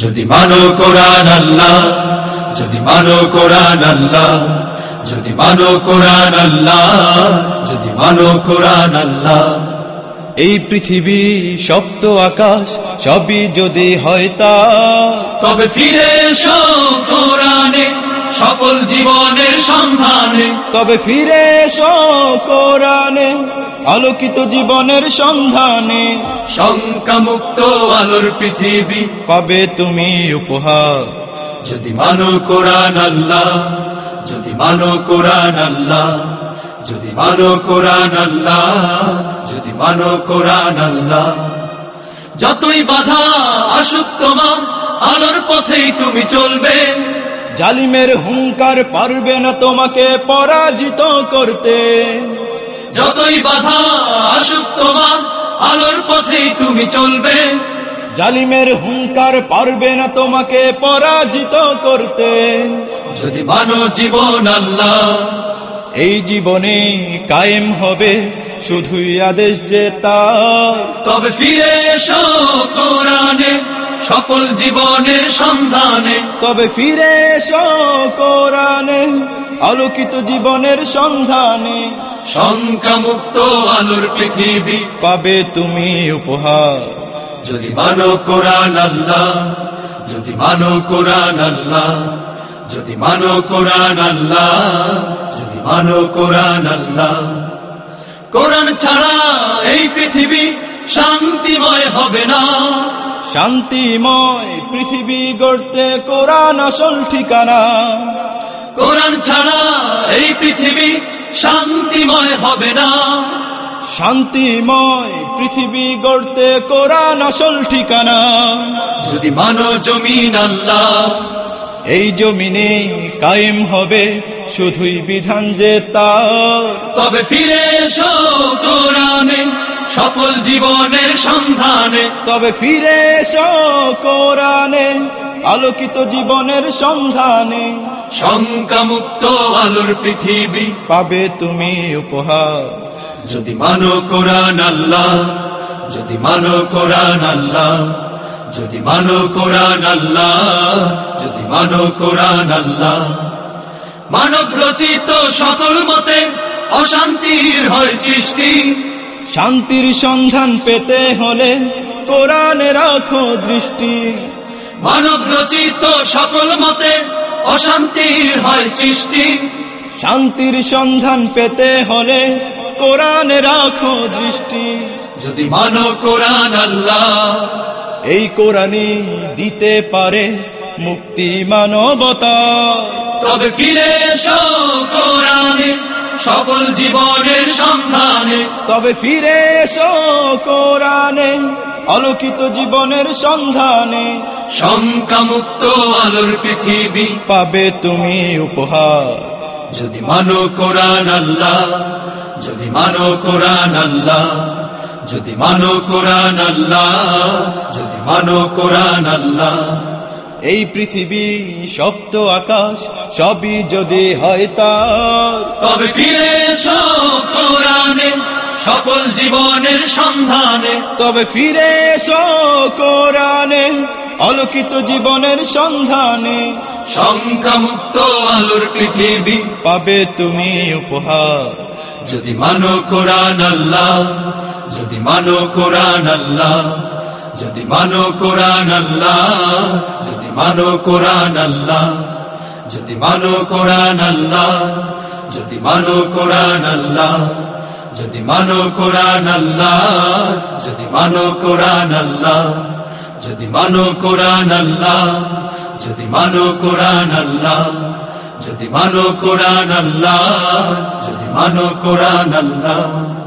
যদি মানো কোরআন আল্লাহ যদি মানো কোরআন আল্লাহ যদি মানো কোরআন আল্লাহ যদি মানো কোরআন আল্লাহ। এই পৃথিবী সপ্ত আকাশ সবই যদি হয় তা। তবে ফিরে এসো কোরআনে সফল জীবনের সন্ধানে। তবে ফিরে এসো কোরআনে। আলোকিত জীবনের সন্ধানে শঙ্কা মুক্ত আলোর পৃথিবী পাবে তুমি উপহার। যদি মানো কোরআন আল্লাহ যদি মানো কোরআন আল্লাহ যদি মানো কোরআন আল্লাহ যদি মানো কোরআন আল্লাহ। যতই বাধা আসুক তোমার আলোর পথেই তুমি চলবে। জালিমের হুঙ্কার পারবে না তোমাকে পরাজিত করতে। যতই বাধা আসুক তোমার আলোর পথেই তুমি চলবে। জালিমের হুঙ্কার পারবে না তোমাকে পরাজিত করতে। যদি মানো জীবন আল্লাহ এই জীবনে কায়েম হবে শুধুই আদেশ যে তার তবে ফিরে এসো কোরআনে সফল জীবনের সন্ধানে। তবে ফিরে এসো কোরআনে আলোকিত জীবনের সন্ধানে। শঙ্কা মুক্ত আলোর পৃথিবী পাবে তুমি উপহার। যদি মানো কোরআন আল্লাহ যদি মানো কোরআন আল্লাহ যদি মানো কোরআন আল্লাহ যদি মানো কোরআন আল্লাহ। কোরআন ছাড়া এই পৃথিবী শান্তিময় হবে না। শান্তিময় পৃথিবী গড়তে কোরআন আসল ঠিকানা। কোরআন ছাড়া এই পৃথিবী শান্তিময় হবে না। শান্তিময় পৃথিবী গড়তে কোরআন আসল ঠিকানা। যদি মানো জমিন আল্লাহ। এই জমিনে কায়েম হবে শুধুই বিধান যে তার। তবে ফিরে এসো কোরআনে। সফল জীবনের সন্ধানে। তবে ফিরে এসো কোরআনে আলোকিত জীবনের সন্ধানে। শঙ্কা মুক্ত আলোর পৃথিবী পাবে তুমি উপহার। যদি মানো কোরআন আল্লাহ যদি মানো কোরআন আল্লাহ যদি মানো কোরআন আল্লাহ যদি মানো কোরআন আল্লাহ। মানব রচিত সকল মতে অশান্তির হয় সৃষ্টি। শান্তির সন্ধান পেতে হলে কোরআনে রাখো দৃষ্টি। মানব রচিত সকল মতে অশান্তির হয় সৃষ্টি। শান্তির সন্ধান পেতে হলে কোরআনে রাখো দৃষ্টি। যদি মানো কোরআন আল্লাহ। এই কোরআনই দিতে পারে মুক্তি মানবতা। তবে ফিরে এসো কোরআনে। সফল জীবনের সন্ধানে। তবে ফিরে এসো কোরআনে আলোকিত জীবনের সন্ধানে। শঙ্কা মুক্ত আলোর পৃথিবী পাবে তুমি উপহার। যদি মানো কোরআন আল্লাহ যদি মানো কোরআন আল্লাহ যদি মানো কোরআন আল্লাহ যদি মানো কোরআন আল্লাহ। এই পৃথিবী সপ্ত আকাশ সবই যদি হয় তার। তবে ফিরে এসো কোরআনে সফল জীবনের সন্ধানে। তবে ফিরে এসো কোরআনে আলোকিত জীবনের সন্ধানে। শঙ্কা মুক্ত আলোর পৃথিবী পাবে তুমি উপহার। যদি মানো কোরআন আল্লাহ যদি মানো কোরআন আল্লাহ যদি মানো কোরআন আল্লাহ মানো কোরআন আল্লাহ, যদি মানো কোরআন আল্লাহ, যদি মানো কোরআন আল্লাহ, যদি মানো কোরআন আল্লাহ, যদি মানো কোরআন আল্লাহ, যদি মানো কোরআন আল্লাহ, যদি মানো কোরআন আল্লাহ, যদি মানো কোরআন আল্লাহ, যদি মানো কোরআন আল্লাহ।